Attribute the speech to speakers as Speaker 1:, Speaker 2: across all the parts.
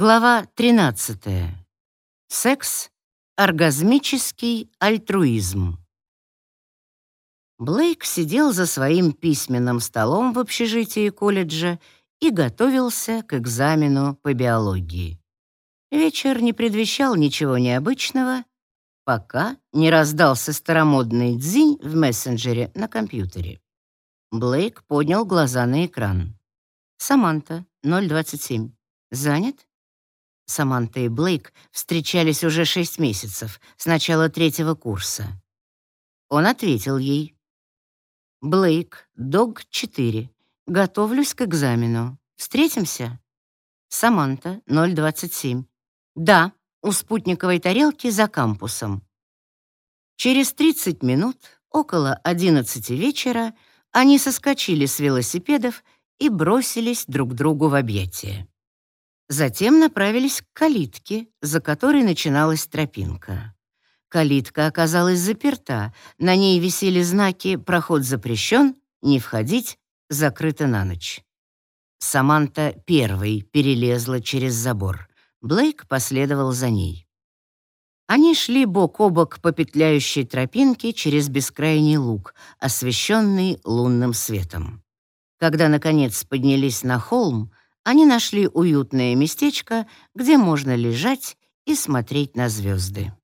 Speaker 1: Глава 13. Секс. Оргазмический альтруизм. Блейк сидел за своим письменным столом в общежитии колледжа и готовился к экзамену по биологии. Вечер не предвещал ничего необычного, пока не раздался старомодный дзинь в мессенджере на компьютере. Блейк поднял глаза на экран. «Саманта, 027. Занят?» Саманта и Блейк встречались уже шесть месяцев, с начала третьего курса. Он ответил ей. «Блейк, Дог 4. Готовлюсь к экзамену. Встретимся?» Саманта, 027. «Да, у спутниковой тарелки за кампусом». Через 30 минут, около 11 вечера, они соскочили с велосипедов и бросились друг другу в объятия. Затем направились к калитке, за которой начиналась тропинка. Калитка оказалась заперта, на ней висели знаки «Проход запрещен», «Не входить», «Закрыто на ночь». Саманта первой перелезла через забор. Блейк последовал за ней. Они шли бок о бок по петляющей тропинке через бескрайний луг, освещенный лунным светом. Когда, наконец, поднялись на холм, они нашли уютное местечко, где можно лежать и смотреть на звезды.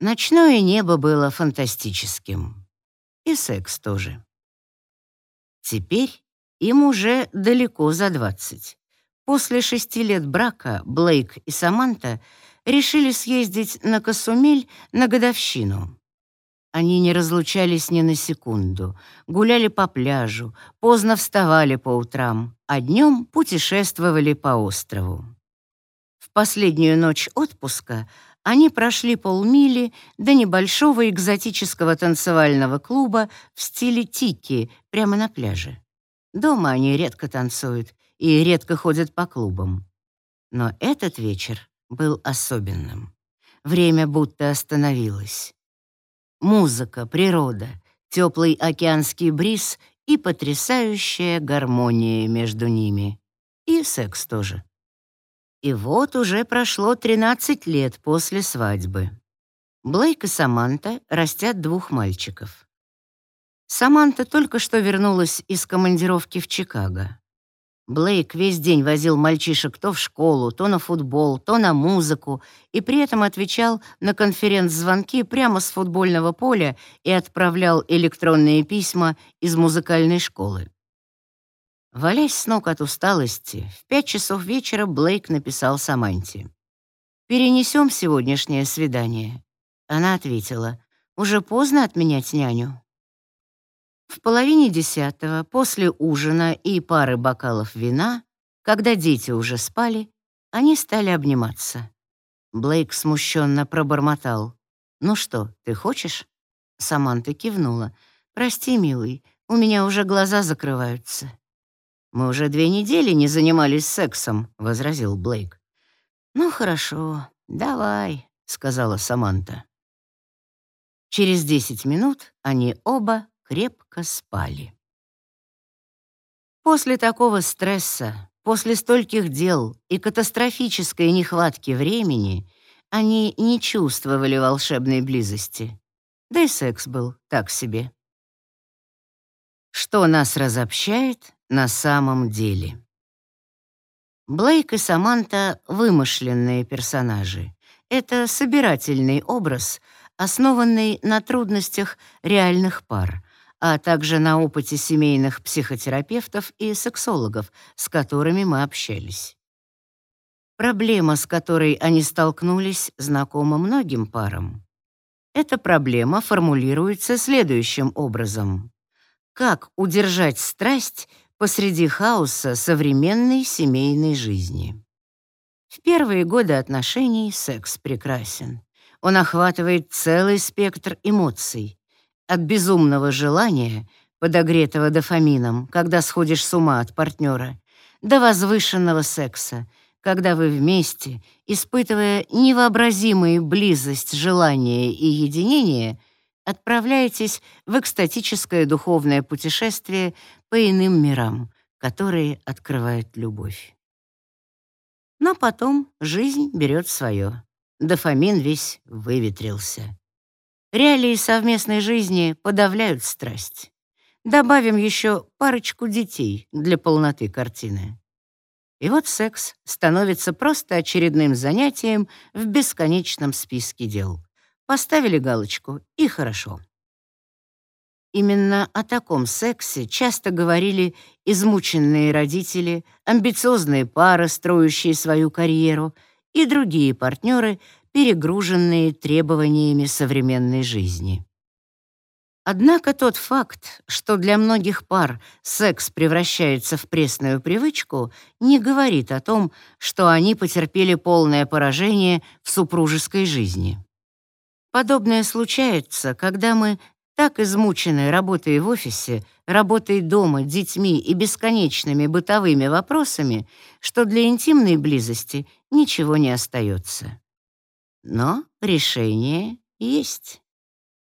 Speaker 1: Ночное небо было фантастическим. И секс тоже. Теперь им уже далеко за двадцать. После шести лет брака Блейк и Саманта решили съездить на Косумель на годовщину. Они не разлучались ни на секунду, гуляли по пляжу, поздно вставали по утрам, а днем путешествовали по острову. В последнюю ночь отпуска они прошли полмили до небольшого экзотического танцевального клуба в стиле тики прямо на пляже. Дома они редко танцуют и редко ходят по клубам. Но этот вечер был особенным. Время будто остановилось музыка, природа, теплый океанский бриз и потрясающая гармония между ними. И секс тоже. И вот уже прошло 13 лет после свадьбы. Блейк и Саманта растят двух мальчиков. Саманта только что вернулась из командировки в Чикаго. Блейк весь день возил мальчишек то в школу, то на футбол, то на музыку, и при этом отвечал на конференц-звонки прямо с футбольного поля и отправлял электронные письма из музыкальной школы. Валясь с ног от усталости, в пять часов вечера Блейк написал Саманте. «Перенесем сегодняшнее свидание». Она ответила, «Уже поздно отменять няню». В половине десятого, после ужина и пары бокалов вина, когда дети уже спали, они стали обниматься. Блейк смущенно пробормотал. «Ну что, ты хочешь?» Саманта кивнула. «Прости, милый, у меня уже глаза закрываются». «Мы уже две недели не занимались сексом», — возразил Блейк. «Ну хорошо, давай», — сказала Саманта. Через десять минут они оба крепко спали. После такого стресса, после стольких дел и катастрофической нехватки времени они не чувствовали волшебной близости. Да и секс был так себе. Что нас разобщает на самом деле? Блейк и Саманта — вымышленные персонажи. Это собирательный образ, основанный на трудностях реальных пар, а также на опыте семейных психотерапевтов и сексологов, с которыми мы общались. Проблема, с которой они столкнулись, знакома многим парам. Эта проблема формулируется следующим образом. Как удержать страсть посреди хаоса современной семейной жизни? В первые годы отношений секс прекрасен. Он охватывает целый спектр эмоций, от безумного желания, подогретого дофамином, когда сходишь с ума от партнера, до возвышенного секса, когда вы вместе, испытывая невообразимую близость, желание и единение, отправляетесь в экстатическое духовное путешествие по иным мирам, которые открывает любовь. Но потом жизнь берет свое. Дофамин весь выветрился. Реалии совместной жизни подавляют страсть. Добавим еще парочку детей для полноты картины. И вот секс становится просто очередным занятием в бесконечном списке дел. Поставили галочку, и хорошо. Именно о таком сексе часто говорили измученные родители, амбициозные пары, строящие свою карьеру, и другие партнеры, перегруженные требованиями современной жизни. Однако тот факт, что для многих пар секс превращается в пресную привычку, не говорит о том, что они потерпели полное поражение в супружеской жизни. Подобное случается, когда мы так измучены работой в офисе, работой дома, детьми и бесконечными бытовыми вопросами, что для интимной близости ничего не остается. Но решение есть.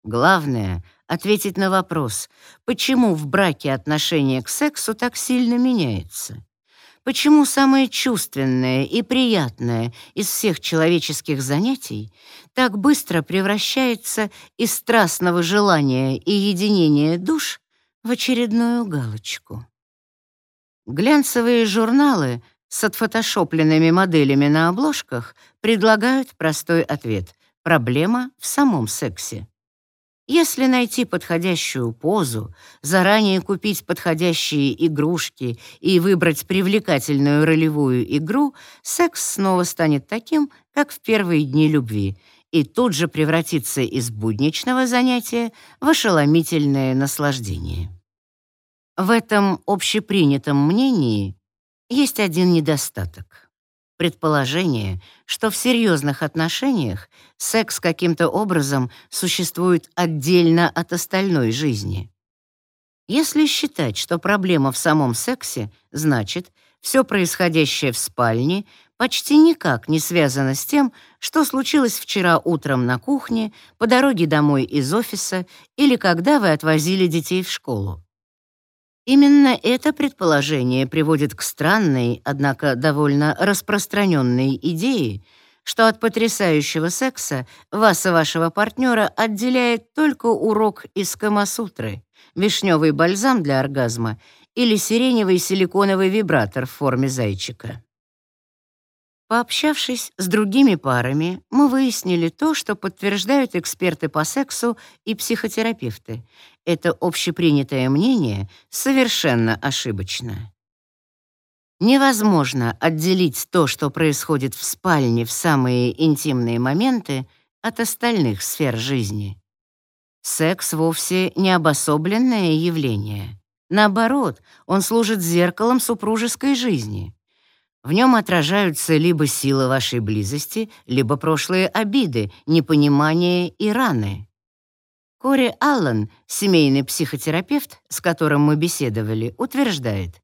Speaker 1: Главное — ответить на вопрос, почему в браке отношение к сексу так сильно меняется. Почему самое чувственное и приятное из всех человеческих занятий так быстро превращается из страстного желания и единения душ в очередную галочку? Глянцевые журналы с отфотошопленными моделями на обложках предлагают простой ответ — проблема в самом сексе. Если найти подходящую позу, заранее купить подходящие игрушки и выбрать привлекательную ролевую игру, секс снова станет таким, как в первые дни любви, и тут же превратится из будничного занятия в ошеломительное наслаждение. В этом общепринятом мнении есть один недостаток предположение, что в серьезных отношениях секс каким-то образом существует отдельно от остальной жизни. Если считать, что проблема в самом сексе, значит, все происходящее в спальне почти никак не связано с тем, что случилось вчера утром на кухне, по дороге домой из офиса или когда вы отвозили детей в школу. Именно это предположение приводит к странной, однако довольно распространенной идее, что от потрясающего секса вас и вашего партнера отделяет только урок из Камасутры, вишневый бальзам для оргазма или сиреневый силиконовый вибратор в форме зайчика. Пообщавшись с другими парами, мы выяснили то, что подтверждают эксперты по сексу и психотерапевты. Это общепринятое мнение совершенно ошибочно. Невозможно отделить то, что происходит в спальне в самые интимные моменты, от остальных сфер жизни. Секс вовсе не обособленное явление. Наоборот, он служит зеркалом супружеской жизни — в нем отражаются либо сила вашей близости, либо прошлые обиды, непонимание и раны. Кори Аллен, семейный психотерапевт, с которым мы беседовали, утверждает,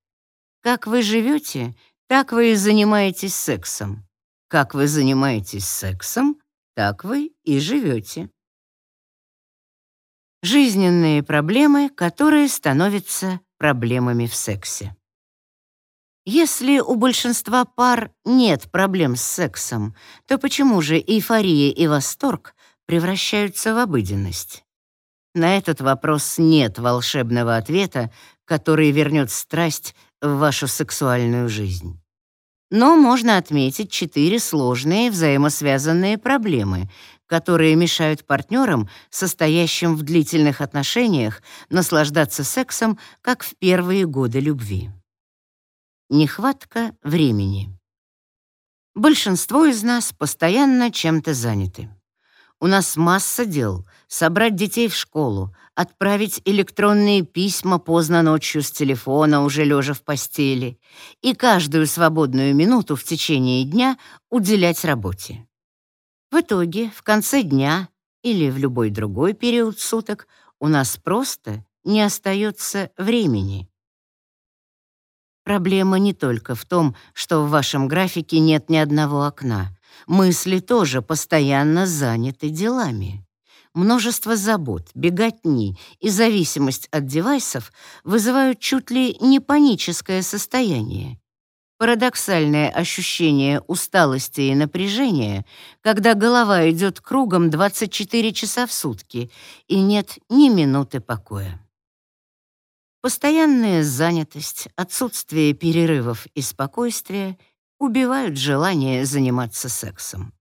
Speaker 1: «Как вы живете, так вы и занимаетесь сексом. Как вы занимаетесь сексом, так вы и живете». Жизненные проблемы, которые становятся проблемами в сексе. Если у большинства пар нет проблем с сексом, то почему же эйфория и восторг превращаются в обыденность? На этот вопрос нет волшебного ответа, который вернет страсть в вашу сексуальную жизнь. Но можно отметить четыре сложные взаимосвязанные проблемы, которые мешают партнерам, состоящим в длительных отношениях, наслаждаться сексом, как в первые годы любви. Нехватка времени. Большинство из нас постоянно чем-то заняты. У нас масса дел — собрать детей в школу, отправить электронные письма поздно ночью с телефона, уже лежа в постели, и каждую свободную минуту в течение дня уделять работе. В итоге, в конце дня или в любой другой период суток у нас просто не остается времени. Проблема не только в том, что в вашем графике нет ни одного окна. Мысли тоже постоянно заняты делами. Множество забот, беготни и зависимость от девайсов вызывают чуть ли не паническое состояние. Парадоксальное ощущение усталости и напряжения, когда голова идет кругом 24 часа в сутки и нет ни минуты покоя. Постоянная занятость, отсутствие перерывов и спокойствия убивают желание заниматься сексом.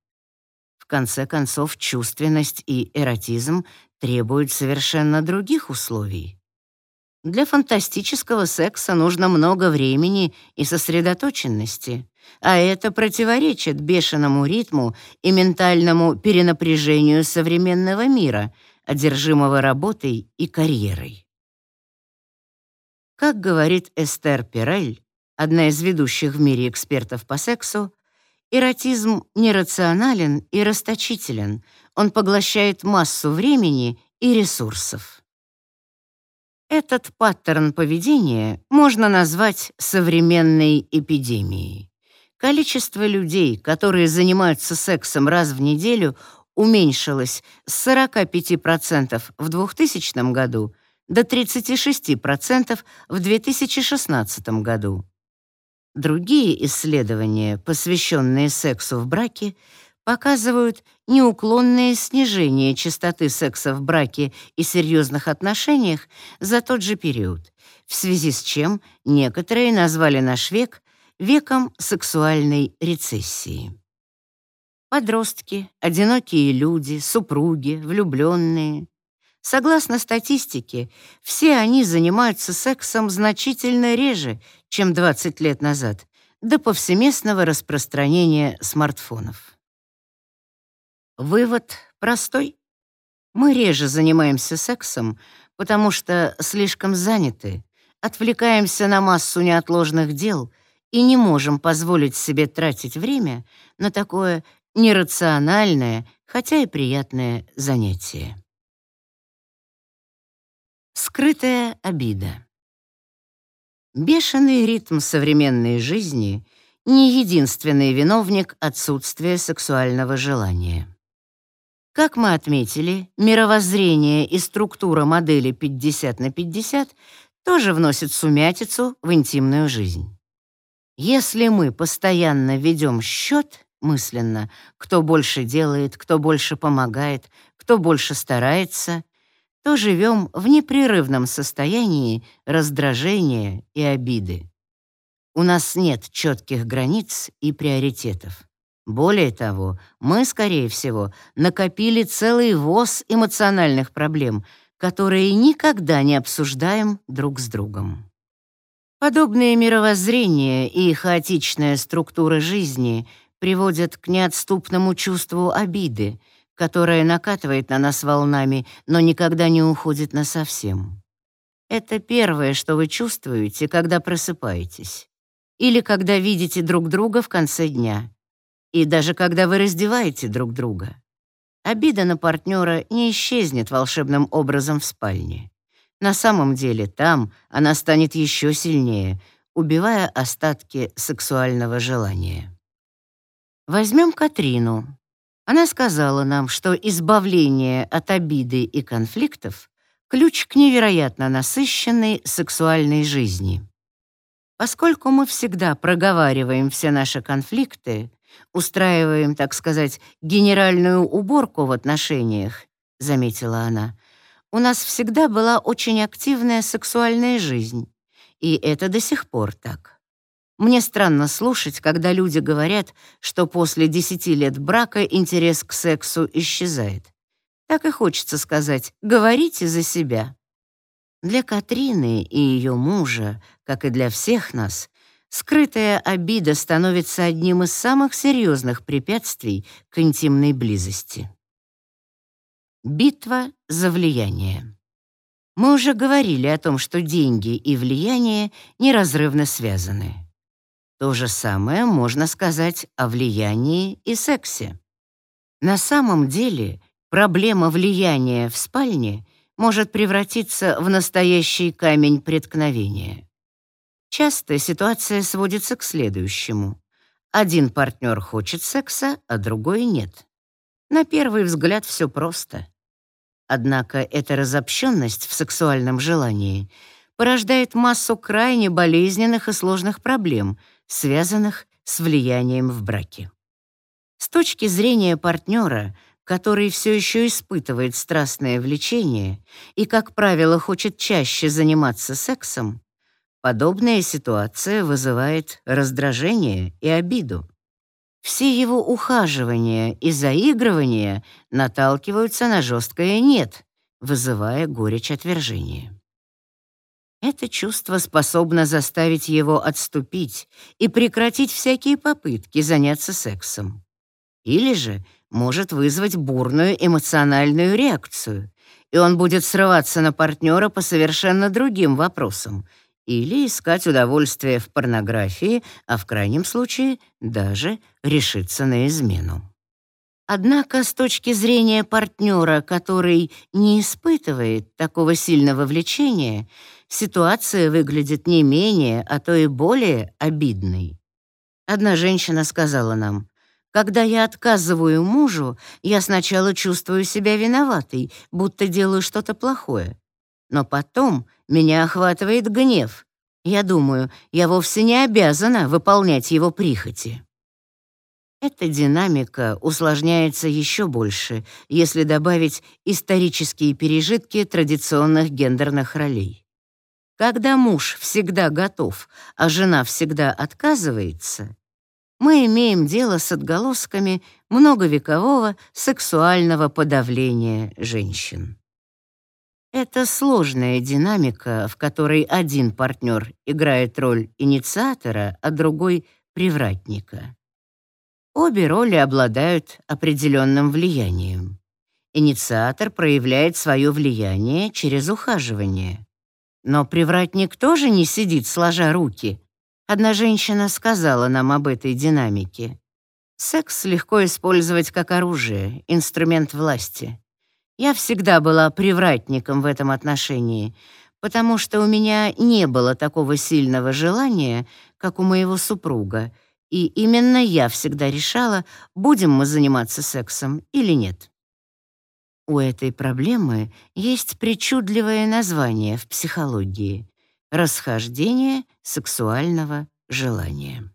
Speaker 1: В конце концов, чувственность и эротизм требуют совершенно других условий. Для фантастического секса нужно много времени и сосредоточенности, а это противоречит бешеному ритму и ментальному перенапряжению современного мира, одержимого работой и карьерой. Как говорит Эстер Пирель, одна из ведущих в мире экспертов по сексу, эротизм нерационален и расточителен, он поглощает массу времени и ресурсов. Этот паттерн поведения можно назвать современной эпидемией. Количество людей, которые занимаются сексом раз в неделю, уменьшилось с 45% в 2000 году до 36% в 2016 году. Другие исследования, посвященные сексу в браке, показывают неуклонное снижение частоты секса в браке и серьезных отношениях за тот же период, в связи с чем некоторые назвали наш век веком сексуальной рецессии. Подростки, одинокие люди, супруги, влюбленные. Согласно статистике, все они занимаются сексом значительно реже, чем 20 лет назад, до повсеместного распространения смартфонов. Вывод простой. Мы реже занимаемся сексом, потому что слишком заняты, отвлекаемся на массу неотложных дел и не можем позволить себе тратить время на такое нерациональное, хотя и приятное занятие. Скрытая обида. Бешеный ритм современной жизни — не единственный виновник отсутствия сексуального желания. Как мы отметили, мировоззрение и структура модели 50 на 50 тоже вносят сумятицу в интимную жизнь. Если мы постоянно ведем счет мысленно, кто больше делает, кто больше помогает, кто больше старается, то живем в непрерывном состоянии раздражения и обиды. У нас нет четких границ и приоритетов. Более того, мы, скорее всего, накопили целый воз эмоциональных проблем, которые никогда не обсуждаем друг с другом. Подобные мировоззрения и хаотичная структура жизни приводят к неотступному чувству обиды, которое накатывает на нас волнами, но никогда не уходит насовсем. Это первое, что вы чувствуете, когда просыпаетесь, или когда видите друг друга в конце дня — и даже когда вы раздеваете друг друга. Обида на партнера не исчезнет волшебным образом в спальне. На самом деле там она станет еще сильнее, убивая остатки сексуального желания. Возьмем Катрину. Она сказала нам, что избавление от обиды и конфликтов — ключ к невероятно насыщенной сексуальной жизни. Поскольку мы всегда проговариваем все наши конфликты, устраиваем, так сказать, генеральную уборку в отношениях», — заметила она. «У нас всегда была очень активная сексуальная жизнь, и это до сих пор так. Мне странно слушать, когда люди говорят, что после десяти лет брака интерес к сексу исчезает. Так и хочется сказать «говорите за себя». Для Катрины и ее мужа, как и для всех нас, Скрытая обида становится одним из самых серьезных препятствий к интимной близости. Битва за влияние. Мы уже говорили о том, что деньги и влияние неразрывно связаны. То же самое можно сказать о влиянии и сексе. На самом деле проблема влияния в спальне может превратиться в настоящий камень преткновения. Часто ситуация сводится к следующему. Один партнер хочет секса, а другой нет. На первый взгляд все просто. Однако эта разобщенность в сексуальном желании порождает массу крайне болезненных и сложных проблем, связанных с влиянием в браке. С точки зрения партнера, который все еще испытывает страстное влечение и, как правило, хочет чаще заниматься сексом, подобная ситуация вызывает раздражение и обиду. Все его ухаживания и заигрывания наталкиваются на жесткое «нет», вызывая горечь отвержения. Это чувство способно заставить его отступить и прекратить всякие попытки заняться сексом. Или же может вызвать бурную эмоциональную реакцию, и он будет срываться на партнера по совершенно другим вопросам или искать удовольствие в порнографии, а в крайнем случае даже решиться на измену. Однако с точки зрения партнера, который не испытывает такого сильного влечения, ситуация выглядит не менее, а то и более обидной. Одна женщина сказала нам, «Когда я отказываю мужу, я сначала чувствую себя виноватой, будто делаю что-то плохое. Но потом меня охватывает гнев. Я думаю, я вовсе не обязана выполнять его прихоти». Эта динамика усложняется еще больше, если добавить исторические пережитки традиционных гендерных ролей. Когда муж всегда готов, а жена всегда отказывается, мы имеем дело с отголосками многовекового сексуального подавления женщин. Это сложная динамика, в которой один партнер играет роль инициатора, а другой — привратника. Обе роли обладают определенным влиянием. Инициатор проявляет свое влияние через ухаживание. Но привратник тоже не сидит, сложа руки. Одна женщина сказала нам об этой динамике. Секс легко использовать как оружие, инструмент власти. Я всегда была привратником в этом отношении, потому что у меня не было такого сильного желания, как у моего супруга, и именно я всегда решала, будем мы заниматься сексом или нет. У этой проблемы есть причудливое название в психологии — расхождение сексуального желания.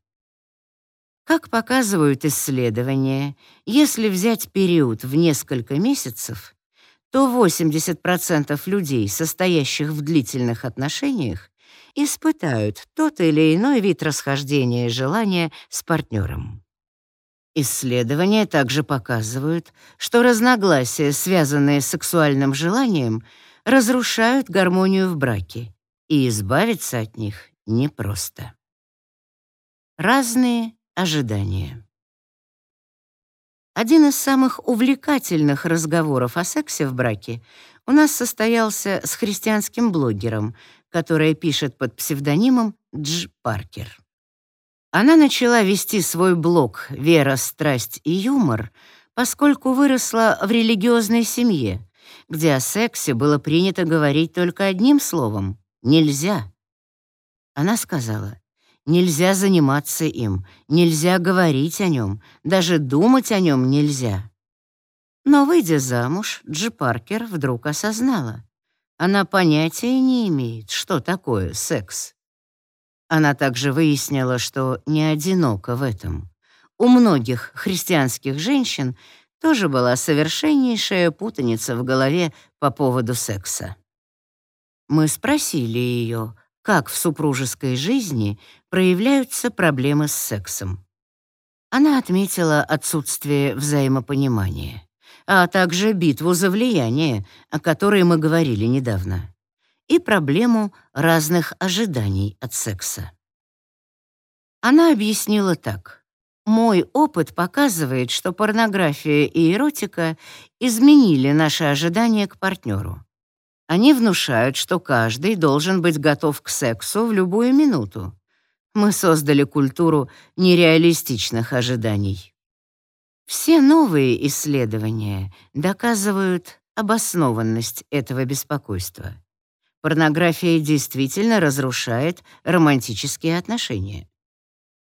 Speaker 1: Как показывают исследования, если взять период в несколько месяцев, то 80% людей, состоящих в длительных отношениях, испытают тот или иной вид расхождения желания с партнером. Исследования также показывают, что разногласия, связанные с сексуальным желанием, разрушают гармонию в браке, и избавиться от них непросто. Разные ожидания. Один из самых увлекательных разговоров о сексе в браке у нас состоялся с христианским блогером, который пишет под псевдонимом Дж. Паркер. Она начала вести свой блог «Вера, страсть и юмор», поскольку выросла в религиозной семье, где о сексе было принято говорить только одним словом — «нельзя». Она сказала, «Нельзя заниматься им, нельзя говорить о нем, даже думать о нем нельзя». Но, выйдя замуж, Джи Паркер вдруг осознала. Она понятия не имеет, что такое секс. Она также выяснила, что не одинока в этом. У многих христианских женщин тоже была совершеннейшая путаница в голове по поводу секса. Мы спросили ее, как в супружеской жизни проявляются проблемы с сексом. Она отметила отсутствие взаимопонимания, а также битву за влияние, о которой мы говорили недавно и проблему разных ожиданий от секса. Она объяснила так. «Мой опыт показывает, что порнография и эротика изменили наши ожидания к партнеру. Они внушают, что каждый должен быть готов к сексу в любую минуту. Мы создали культуру нереалистичных ожиданий. Все новые исследования доказывают обоснованность этого беспокойства. Порнография действительно разрушает романтические отношения.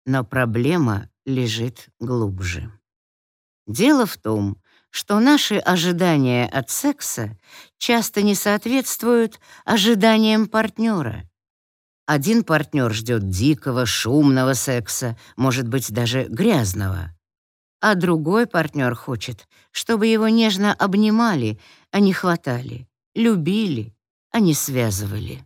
Speaker 1: Но проблема лежит глубже. Дело в том, что наши ожидания от секса часто не соответствуют ожиданиям партнера. Один партнер ждет дикого, шумного секса, может быть, даже грязного. А другой партнер хочет, чтобы его нежно обнимали, а не хватали, любили, не связывали.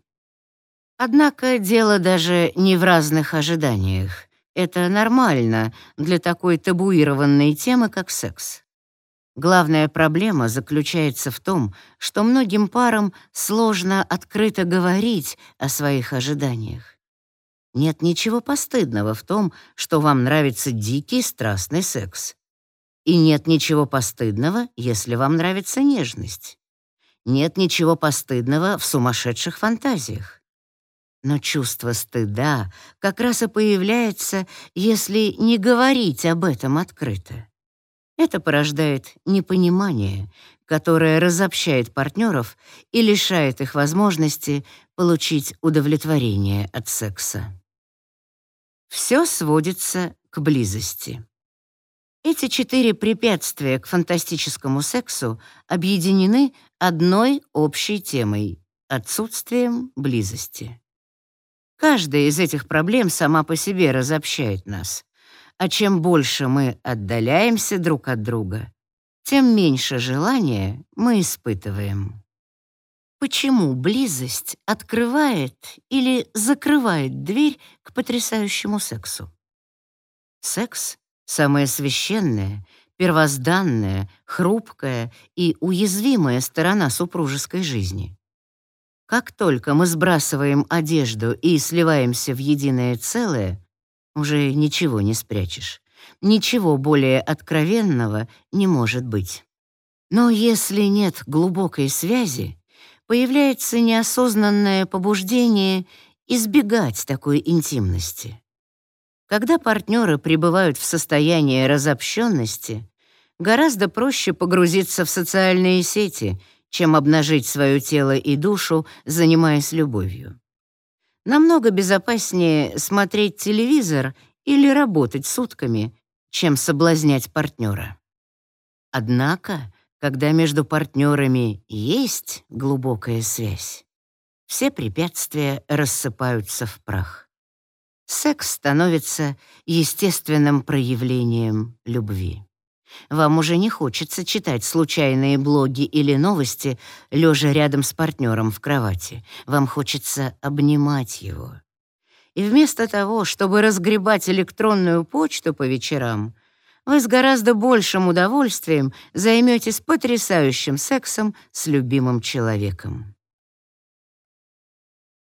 Speaker 1: Однако дело даже не в разных ожиданиях. Это нормально для такой табуированной темы, как секс. Главная проблема заключается в том, что многим парам сложно открыто говорить о своих ожиданиях. Нет ничего постыдного в том, что вам нравится дикий страстный секс. И нет ничего постыдного, если вам нравится нежность. Нет ничего постыдного в сумасшедших фантазиях. Но чувство стыда как раз и появляется, если не говорить об этом открыто. Это порождает непонимание, которое разобщает партнеров и лишает их возможности получить удовлетворение от секса. Все сводится к близости. Эти четыре препятствия к фантастическому сексу объединены одной общей темой — отсутствием близости. Каждая из этих проблем сама по себе разобщает нас, а чем больше мы отдаляемся друг от друга, тем меньше желания мы испытываем. Почему близость открывает или закрывает дверь к потрясающему сексу? Секс — самая священная, первозданная, хрупкая и уязвимая сторона супружеской жизни. Как только мы сбрасываем одежду и сливаемся в единое целое, уже ничего не спрячешь. Ничего более откровенного не может быть. Но если нет глубокой связи, появляется неосознанное побуждение избегать такой интимности. Когда партнеры пребывают в состоянии разобщенности, гораздо проще погрузиться в социальные сети, чем обнажить свое тело и душу, занимаясь любовью. Намного безопаснее смотреть телевизор или работать сутками, чем соблазнять партнера. Однако, когда между партнерами есть глубокая связь, все препятствия рассыпаются в прах. Секс становится естественным проявлением любви. Вам уже не хочется читать случайные блоги или новости, лежа рядом с партнером в кровати. Вам хочется обнимать его. И вместо того, чтобы разгребать электронную почту по вечерам, вы с гораздо большим удовольствием займетесь потрясающим сексом с любимым человеком.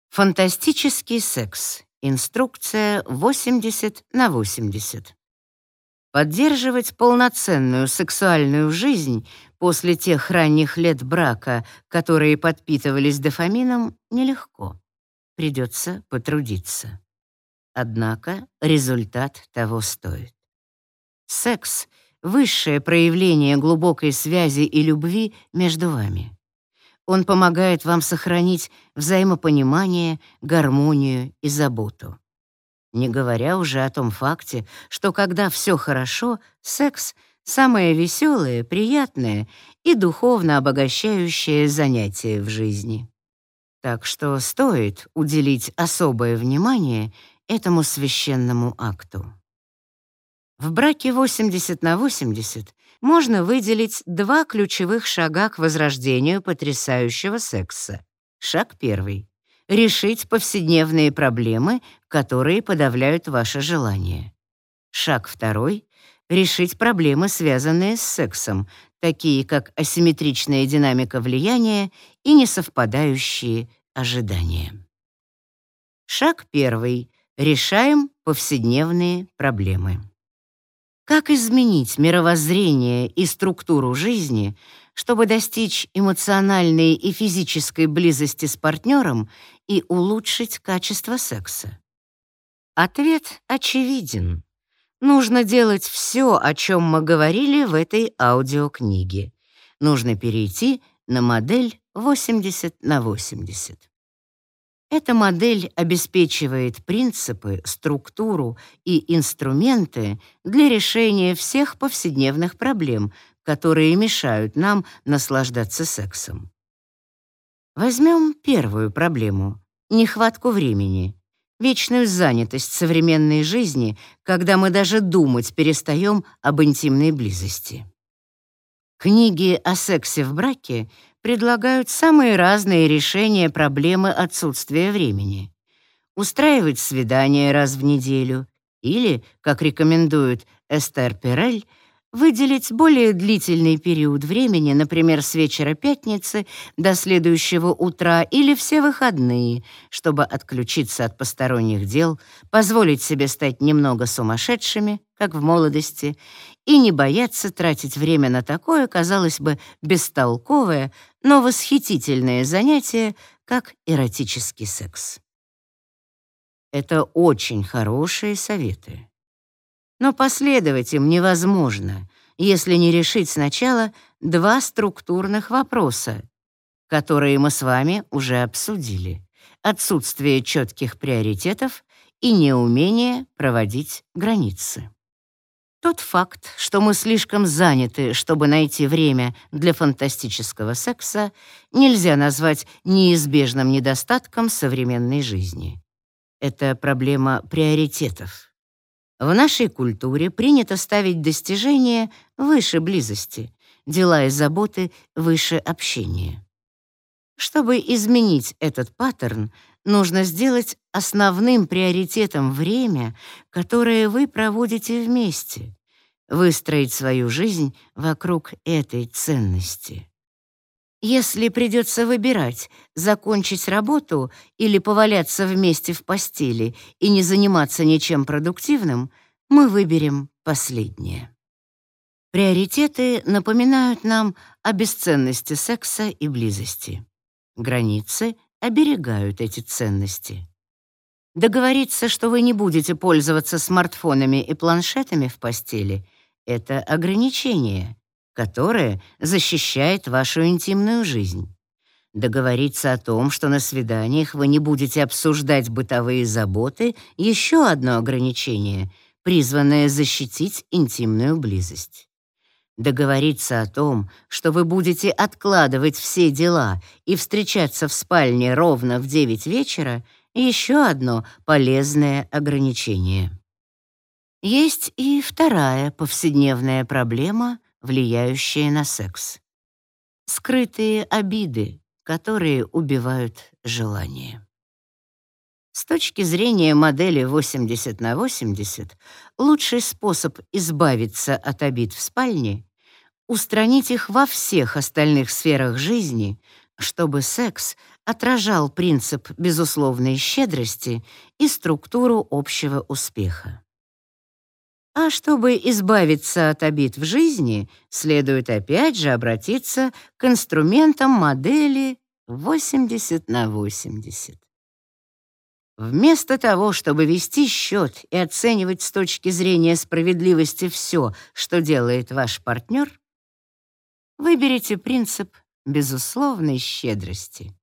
Speaker 1: Фантастический секс. Инструкция 80 на 80. Поддерживать полноценную сексуальную жизнь после тех ранних лет брака, которые подпитывались дофамином, нелегко. Придется потрудиться. Однако результат того стоит. Секс — высшее проявление глубокой связи и любви между вами. Он помогает вам сохранить взаимопонимание, гармонию и заботу. Не говоря уже о том факте, что когда все хорошо, секс — самое веселое, приятное и духовно обогащающее занятие в жизни. Так что стоит уделить особое внимание этому священному акту. В браке 80 на 80 можно выделить два ключевых шага к возрождению потрясающего секса. Шаг первый решить повседневные проблемы, которые подавляют ваше желание. Шаг второй — решить проблемы, связанные с сексом, такие как асимметричная динамика влияния и несовпадающие ожидания. Шаг первый — решаем повседневные проблемы. Как изменить мировоззрение и структуру жизни, чтобы достичь эмоциональной и физической близости с партнером и улучшить качество секса? Ответ очевиден. Нужно делать все, о чем мы говорили в этой аудиокниге. Нужно перейти на модель 80 на 80. Эта модель обеспечивает принципы, структуру и инструменты для решения всех повседневных проблем, которые мешают нам наслаждаться сексом. Возьмем первую проблему — нехватку времени вечную занятость современной жизни, когда мы даже думать перестаем об интимной близости. Книги о сексе в браке предлагают самые разные решения проблемы отсутствия времени. Устраивать свидания раз в неделю или, как рекомендует Эстер Перель, выделить более длительный период времени, например, с вечера пятницы до следующего утра или все выходные, чтобы отключиться от посторонних дел, позволить себе стать немного сумасшедшими, как в молодости, и не бояться тратить время на такое, казалось бы, бестолковое, но восхитительное занятие, как эротический секс. Это очень хорошие советы. Но последовать им невозможно, если не решить сначала два структурных вопроса, которые мы с вами уже обсудили. Отсутствие четких приоритетов и неумение проводить границы. Тот факт, что мы слишком заняты, чтобы найти время для фантастического секса, нельзя назвать неизбежным недостатком современной жизни. Это проблема приоритетов. В нашей культуре принято ставить достижения выше близости, дела и заботы выше общения. Чтобы изменить этот паттерн, нужно сделать основным приоритетом время, которое вы проводите вместе, выстроить свою жизнь вокруг этой ценности. Если придется выбирать, закончить работу или поваляться вместе в постели и не заниматься ничем продуктивным, мы выберем последнее. Приоритеты напоминают нам о бесценности секса и близости. Границы оберегают эти ценности. Договориться, что вы не будете пользоваться смартфонами и планшетами в постели — это ограничение, которое защищает вашу интимную жизнь. Договориться о том, что на свиданиях вы не будете обсуждать бытовые заботы — еще одно ограничение — призванная защитить интимную близость. Договориться о том, что вы будете откладывать все дела и встречаться в спальне ровно в 9 вечера, еще одно полезное ограничение. Есть и вторая повседневная проблема, влияющая на секс. Скрытые обиды, которые убивают желание. С точки зрения модели 80 на 80, лучший способ избавиться от обид в спальне — устранить их во всех остальных сферах жизни, чтобы секс отражал принцип безусловной щедрости и структуру общего успеха. А чтобы избавиться от обид в жизни, следует опять же обратиться к инструментам модели 80 на 80. Вместо того, чтобы вести счет и оценивать с точки зрения справедливости все, что делает ваш партнер, выберите принцип безусловной щедрости.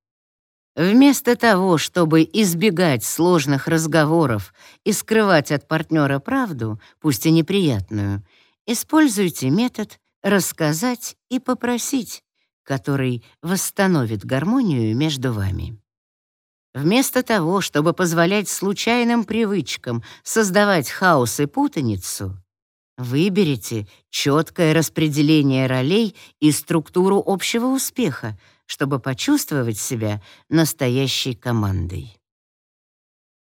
Speaker 1: Вместо того, чтобы избегать сложных разговоров и скрывать от партнера правду, пусть и неприятную, используйте метод «рассказать и попросить», который восстановит гармонию между вами. Вместо того, чтобы позволять случайным привычкам создавать хаос и путаницу, выберите четкое распределение ролей и структуру общего успеха, чтобы почувствовать себя настоящей командой.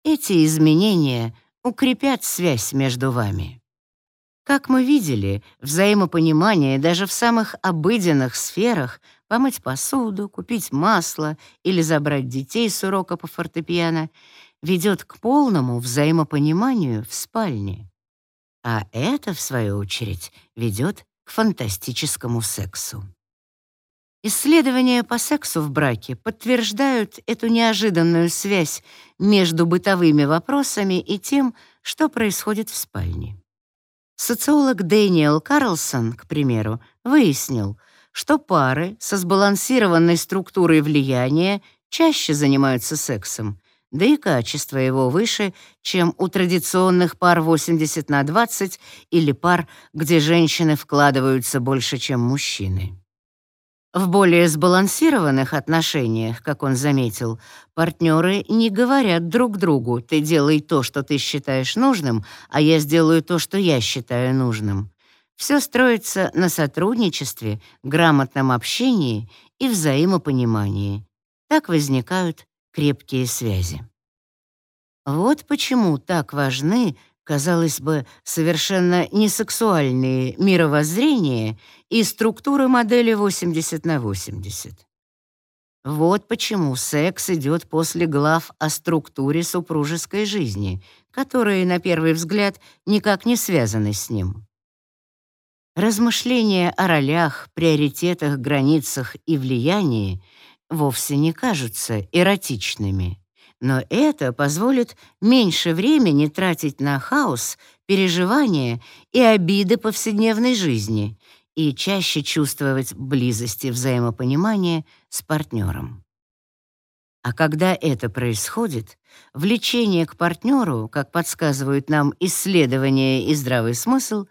Speaker 1: Эти изменения укрепят связь между вами. Как мы видели, взаимопонимание даже в самых обыденных сферах — помыть посуду, купить масло или забрать детей с урока по фортепиано ведет к полному взаимопониманию в спальне. А это, в свою очередь, ведет к фантастическому сексу. Исследования по сексу в браке подтверждают эту неожиданную связь между бытовыми вопросами и тем, что происходит в спальне. Социолог Дэниел Карлсон, к примеру, выяснил, что пары со сбалансированной структурой влияния чаще занимаются сексом, да и качество его выше, чем у традиционных пар 80 на 20 или пар, где женщины вкладываются больше, чем мужчины. В более сбалансированных отношениях, как он заметил, партнеры не говорят друг другу «ты делай то, что ты считаешь нужным, а я сделаю то, что я считаю нужным». Все строится на сотрудничестве, грамотном общении и взаимопонимании. Так возникают крепкие связи. Вот почему так важны казалось бы, совершенно несексуальные мировоззрения и структуры модели 80 на 80. Вот почему секс идет после глав о структуре супружеской жизни, которые, на первый взгляд, никак не связаны с ним. Размышления о ролях, приоритетах, границах и влиянии вовсе не кажутся эротичными но это позволит меньше времени тратить на хаос, переживания и обиды повседневной жизни и чаще чувствовать близость и взаимопонимание с партнером. А когда это происходит, влечение к партнеру, как подсказывают нам исследования и здравый смысл,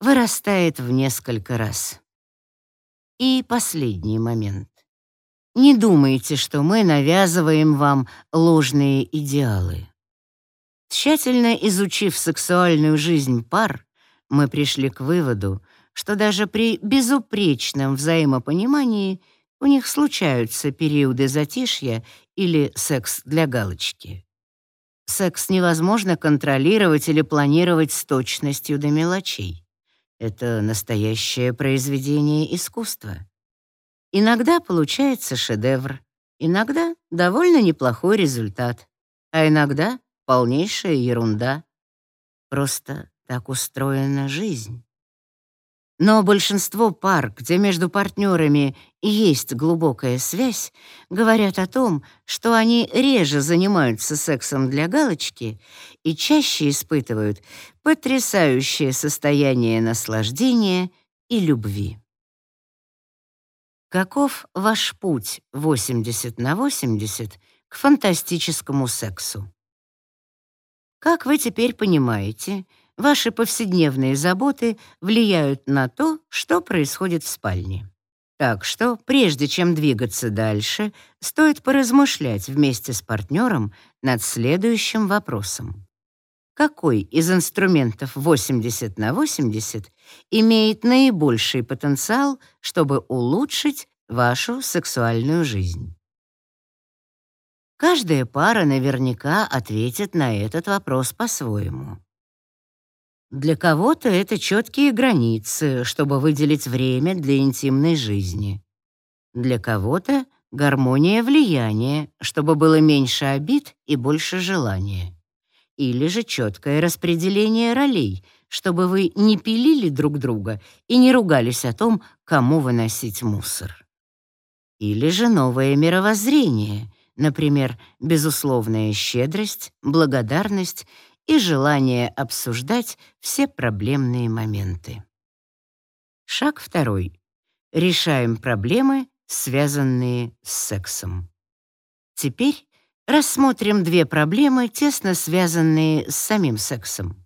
Speaker 1: вырастает в несколько раз. И последний момент. Не думайте, что мы навязываем вам ложные идеалы. Тщательно изучив сексуальную жизнь пар, мы пришли к выводу, что даже при безупречном взаимопонимании у них случаются периоды затишья или секс для галочки. Секс невозможно контролировать или планировать с точностью до мелочей. Это настоящее произведение искусства. Иногда получается шедевр, иногда довольно неплохой результат, а иногда полнейшая ерунда. Просто так устроена жизнь. Но большинство пар, где между партнерами есть глубокая связь, говорят о том, что они реже занимаются сексом для галочки и чаще испытывают потрясающее состояние наслаждения и любви. Каков ваш путь 80 на 80 к фантастическому сексу? Как вы теперь понимаете, ваши повседневные заботы влияют на то, что происходит в спальне. Так что, прежде чем двигаться дальше, стоит поразмышлять вместе с партнером над следующим вопросом какой из инструментов 80 на 80 имеет наибольший потенциал, чтобы улучшить вашу сексуальную жизнь. Каждая пара наверняка ответит на этот вопрос по-своему. Для кого-то это четкие границы, чтобы выделить время для интимной жизни. Для кого-то гармония влияния, чтобы было меньше обид и больше желания или же четкое распределение ролей, чтобы вы не пилили друг друга и не ругались о том, кому выносить мусор. Или же новое мировоззрение, например, безусловная щедрость, благодарность и желание обсуждать все проблемные моменты. Шаг второй. Решаем проблемы, связанные с сексом. Теперь Рассмотрим две проблемы, тесно связанные с самим сексом.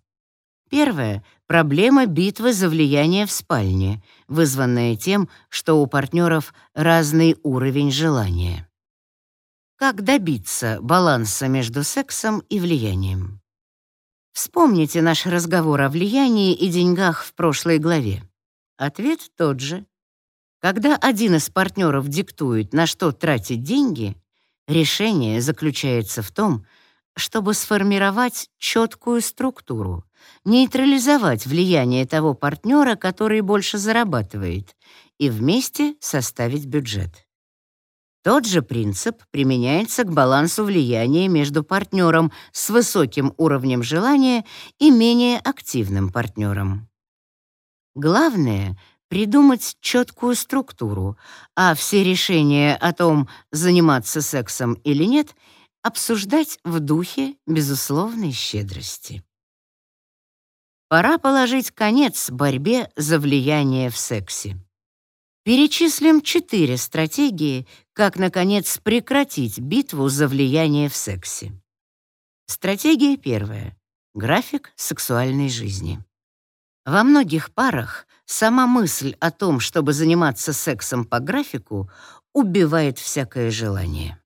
Speaker 1: Первая — проблема битвы за влияние в спальне, вызванная тем, что у партнеров разный уровень желания. Как добиться баланса между сексом и влиянием? Вспомните наш разговор о влиянии и деньгах в прошлой главе. Ответ тот же. Когда один из партнеров диктует, на что тратить деньги, Решение заключается в том, чтобы сформировать четкую структуру, нейтрализовать влияние того партнера, который больше зарабатывает, и вместе составить бюджет. Тот же принцип применяется к балансу влияния между партнером с высоким уровнем желания и менее активным партнером. Главное придумать четкую структуру, а все решения о том, заниматься сексом или нет, обсуждать в духе безусловной щедрости. Пора положить конец борьбе за влияние в сексе. Перечислим четыре стратегии, как, наконец, прекратить битву за влияние в сексе. Стратегия первая. График сексуальной жизни. Во многих парах сама мысль о том, чтобы заниматься сексом по графику, убивает всякое желание.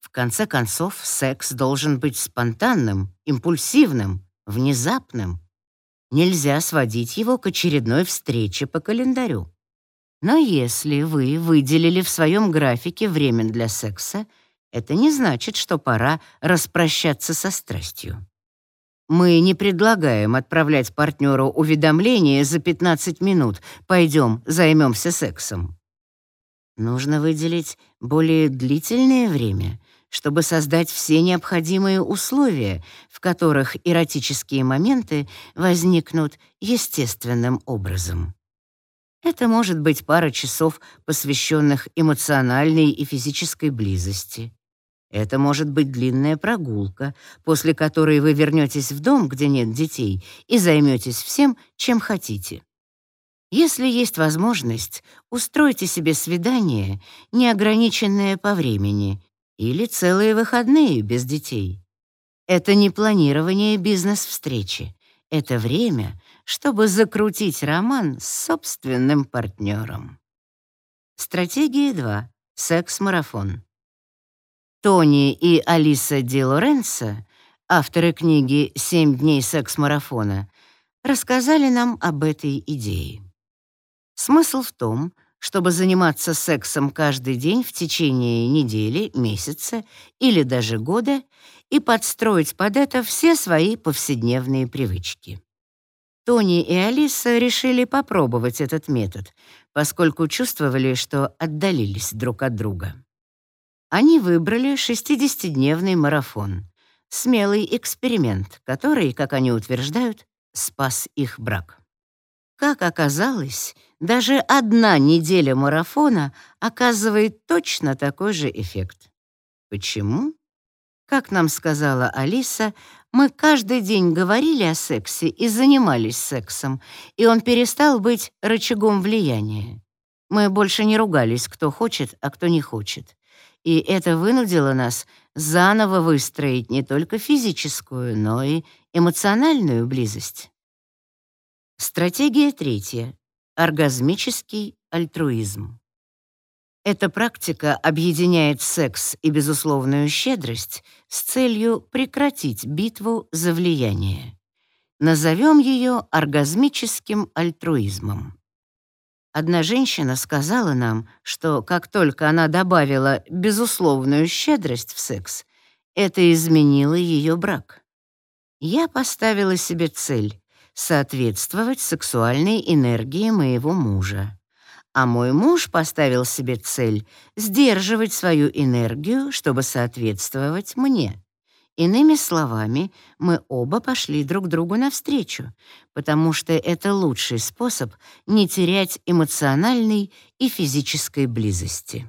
Speaker 1: В конце концов, секс должен быть спонтанным, импульсивным, внезапным. Нельзя сводить его к очередной встрече по календарю. Но если вы выделили в своем графике время для секса, это не значит, что пора распрощаться со страстью. Мы не предлагаем отправлять партнеру уведомление за 15 минут «пойдем, займемся сексом». Нужно выделить более длительное время, чтобы создать все необходимые условия, в которых эротические моменты возникнут естественным образом. Это может быть пара часов, посвященных эмоциональной и физической близости. Это может быть длинная прогулка, после которой вы вернетесь в дом, где нет детей, и займетесь всем, чем хотите. Если есть возможность, устройте себе свидание, неограниченное по времени, или целые выходные без детей. Это не планирование бизнес-встречи. Это время, чтобы закрутить роман с собственным партнером. Стратегия 2. Секс-марафон. Тони и Алиса Ди Лоренцо, авторы книги «Семь дней секс-марафона», рассказали нам об этой идее. Смысл в том, чтобы заниматься сексом каждый день в течение недели, месяца или даже года и подстроить под это все свои повседневные привычки. Тони и Алиса решили попробовать этот метод, поскольку чувствовали, что отдалились друг от друга. Они выбрали 60-дневный марафон, смелый эксперимент, который, как они утверждают, спас их брак. Как оказалось, даже одна неделя марафона оказывает точно такой же эффект. Почему? Как нам сказала Алиса, мы каждый день говорили о сексе и занимались сексом, и он перестал быть рычагом влияния. Мы больше не ругались, кто хочет, а кто не хочет. И это вынудило нас заново выстроить не только физическую, но и эмоциональную близость. Стратегия третья. Оргазмический альтруизм. Эта практика объединяет секс и безусловную щедрость с целью прекратить битву за влияние. Назовем ее оргазмическим альтруизмом. Одна женщина сказала нам, что как только она добавила безусловную щедрость в секс, это изменило ее брак. Я поставила себе цель соответствовать сексуальной энергии моего мужа а мой муж поставил себе цель сдерживать свою энергию, чтобы соответствовать мне. Иными словами, мы оба пошли друг другу навстречу, потому что это лучший способ не терять эмоциональной и физической близости.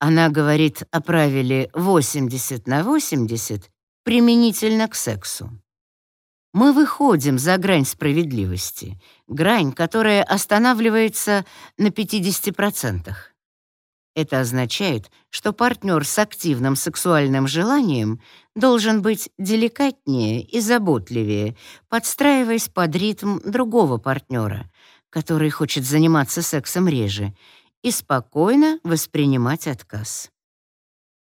Speaker 1: Она говорит о правиле 80 на 80 применительно к сексу. Мы выходим за грань справедливости, грань, которая останавливается на 50%. Это означает, что партнер с активным сексуальным желанием должен быть деликатнее и заботливее, подстраиваясь под ритм другого партнера, который хочет заниматься сексом реже, и спокойно воспринимать отказ.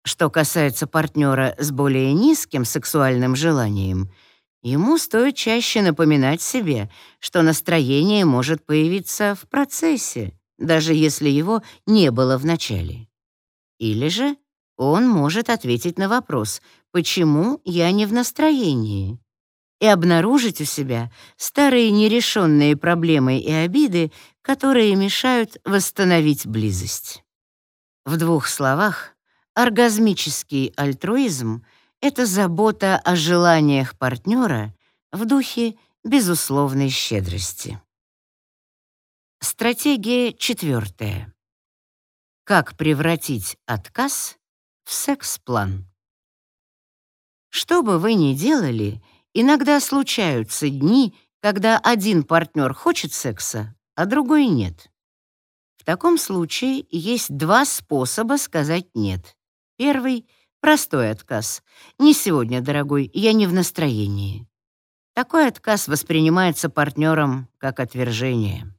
Speaker 1: Что касается партнера с более низким сексуальным желанием — Ему стоит чаще напоминать себе, что настроение может появиться в процессе, даже если его не было в начале. Или же он может ответить на вопрос «Почему я не в настроении?» и обнаружить у себя старые нерешенные проблемы и обиды, которые мешают восстановить близость. В двух словах, оргазмический альтруизм — это забота о желаниях партнера в духе безусловной щедрости. Стратегия четвертая. Как превратить отказ в секс-план? Что бы вы ни делали, иногда случаются дни, когда один партнер хочет секса, а другой нет. В таком случае есть два способа сказать «нет». Первый — Простой отказ. «Не сегодня, дорогой, я не в настроении». Такой отказ воспринимается партнером как отвержение.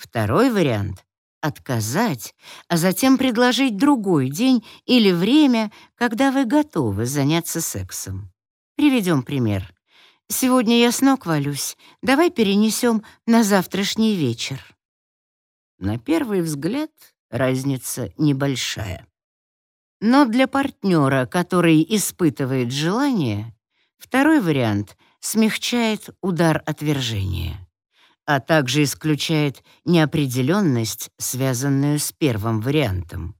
Speaker 1: Второй вариант — отказать, а затем предложить другой день или время, когда вы готовы заняться сексом. Приведем пример. «Сегодня я с ног валюсь. Давай перенесем на завтрашний вечер». На первый взгляд разница небольшая. Но для партнера, который испытывает желание, второй вариант смягчает удар отвержения, а также исключает неопределенность, связанную с первым вариантом.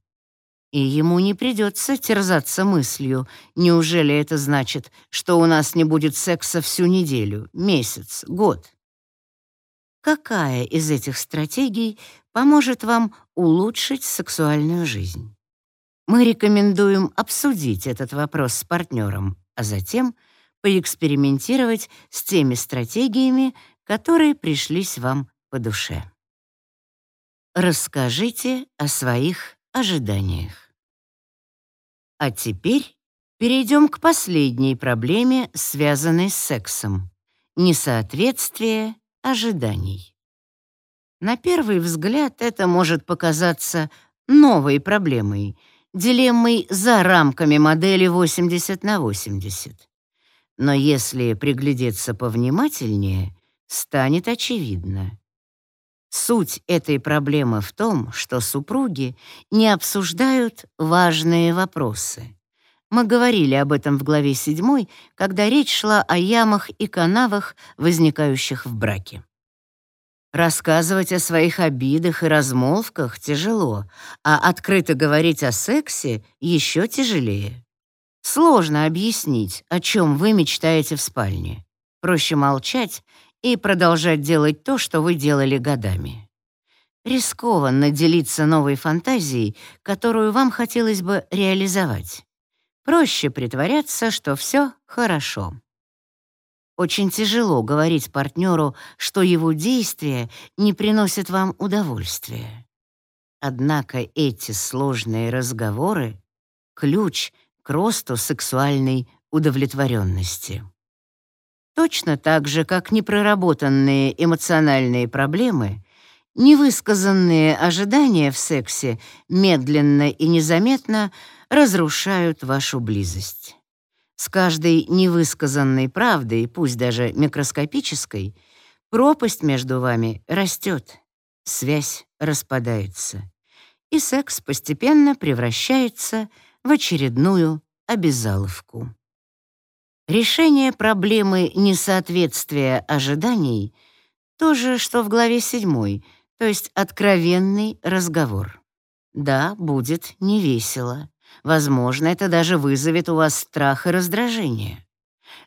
Speaker 1: И ему не придется терзаться мыслью, неужели это значит, что у нас не будет секса всю неделю, месяц, год? Какая из этих стратегий поможет вам улучшить сексуальную жизнь? Мы рекомендуем обсудить этот вопрос с партнером, а затем поэкспериментировать с теми стратегиями, которые пришлись вам по душе. Расскажите о своих ожиданиях. А теперь перейдем к последней проблеме, связанной с сексом — несоответствие ожиданий. На первый взгляд это может показаться новой проблемой, дилеммой за рамками модели 80 на 80. Но если приглядеться повнимательнее, станет очевидно. Суть этой проблемы в том, что супруги не обсуждают важные вопросы. Мы говорили об этом в главе 7, когда речь шла о ямах и канавах, возникающих в браке. Рассказывать о своих обидах и размолвках тяжело, а открыто говорить о сексе еще тяжелее. Сложно объяснить, о чем вы мечтаете в спальне. Проще молчать и продолжать делать то, что вы делали годами. Рискованно делиться новой фантазией, которую вам хотелось бы реализовать. Проще притворяться, что все хорошо. Очень тяжело говорить партнеру, что его действия не приносят вам удовольствия. Однако эти сложные разговоры — ключ к росту сексуальной удовлетворенности. Точно так же, как непроработанные эмоциональные проблемы, невысказанные ожидания в сексе медленно и незаметно разрушают вашу близость. С каждой невысказанной правдой, пусть даже микроскопической, пропасть между вами растет, связь распадается, и секс постепенно превращается в очередную обязаловку. Решение проблемы несоответствия ожиданий — то же, что в главе 7, то есть откровенный разговор. Да, будет невесело. Возможно, это даже вызовет у вас страх и раздражение.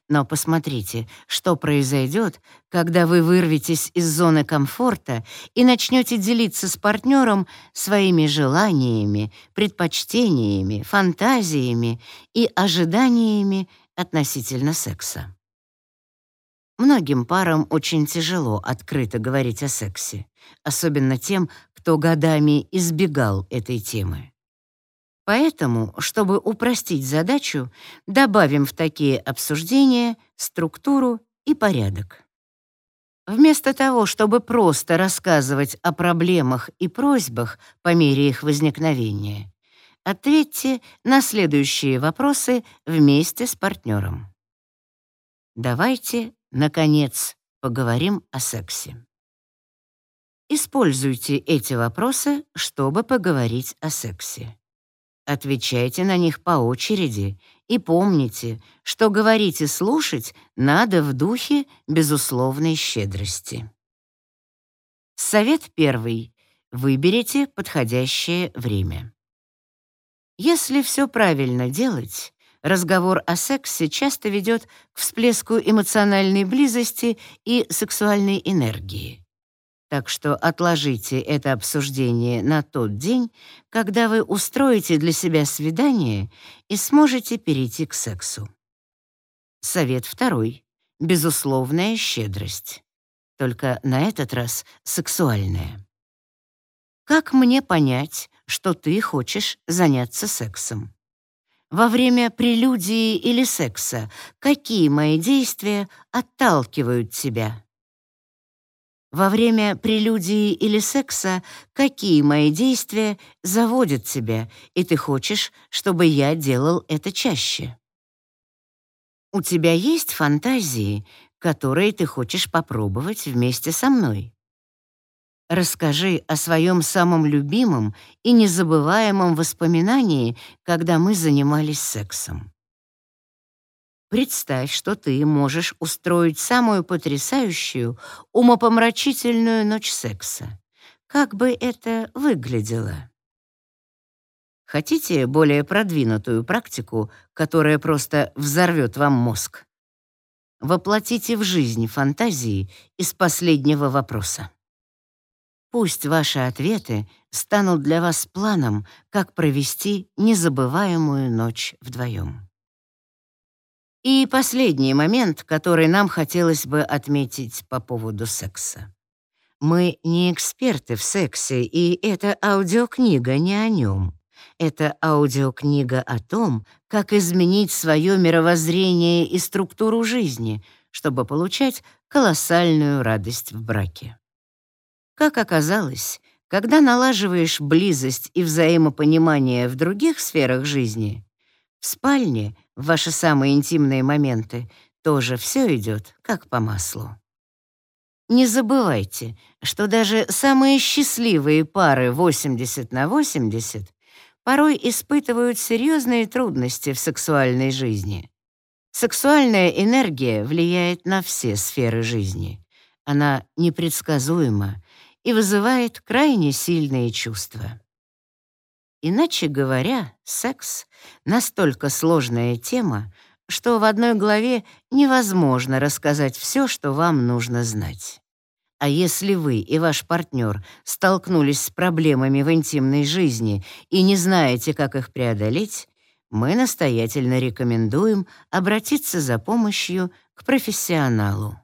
Speaker 1: Но посмотрите, что произойдет, когда вы вырветесь из зоны комфорта и начнете делиться с партнером своими желаниями, предпочтениями, фантазиями и ожиданиями относительно секса. Многим парам очень тяжело открыто говорить о сексе, особенно тем, кто годами избегал этой темы. Поэтому, чтобы упростить задачу, добавим в такие обсуждения структуру и порядок. Вместо того, чтобы просто рассказывать о проблемах и просьбах по мере их возникновения, ответьте на следующие вопросы вместе с партнером. Давайте, наконец, поговорим о сексе. Используйте эти вопросы, чтобы поговорить о сексе. Отвечайте на них по очереди и помните, что говорить и слушать надо в духе безусловной щедрости. Совет первый. Выберите подходящее время. Если все правильно делать, разговор о сексе часто ведет к всплеску эмоциональной близости и сексуальной энергии. Так что отложите это обсуждение на тот день, когда вы устроите для себя свидание и сможете перейти к сексу. Совет второй. Безусловная щедрость. Только на этот раз сексуальная. Как мне понять, что ты хочешь заняться сексом? Во время прелюдии или секса какие мои действия отталкивают тебя? Во время прелюдии или секса какие мои действия заводят тебя, и ты хочешь, чтобы я делал это чаще? У тебя есть фантазии, которые ты хочешь попробовать вместе со мной? Расскажи о своем самом любимом и незабываемом воспоминании, когда мы занимались сексом. Представь, что ты можешь устроить самую потрясающую, умопомрачительную ночь секса. Как бы это выглядело? Хотите более продвинутую практику, которая просто взорвет вам мозг? Воплотите в жизнь фантазии из последнего вопроса. Пусть ваши ответы станут для вас планом, как провести незабываемую ночь вдвоем. И последний момент, который нам хотелось бы отметить по поводу секса. Мы не эксперты в сексе, и эта аудиокнига не о нем. Это аудиокнига о том, как изменить свое мировоззрение и структуру жизни, чтобы получать колоссальную радость в браке. Как оказалось, когда налаживаешь близость и взаимопонимание в других сферах жизни, в спальне, в ваши самые интимные моменты, тоже все идет как по маслу. Не забывайте, что даже самые счастливые пары 80 на 80 порой испытывают серьезные трудности в сексуальной жизни. Сексуальная энергия влияет на все сферы жизни. Она непредсказуема и вызывает крайне сильные чувства. Иначе говоря, секс — настолько сложная тема, что в одной главе невозможно рассказать все, что вам нужно знать. А если вы и ваш партнер столкнулись с проблемами в интимной жизни и не знаете, как их преодолеть, мы настоятельно рекомендуем обратиться за помощью к профессионалу.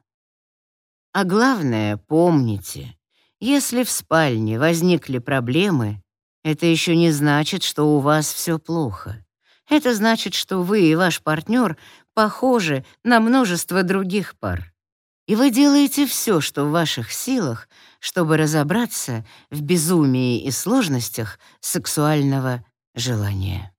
Speaker 1: А главное, помните, если в спальне возникли проблемы, это еще не значит, что у вас все плохо. Это значит, что вы и ваш партнер похожи на множество других пар. И вы делаете все, что в ваших силах, чтобы разобраться в безумии и сложностях сексуального желания.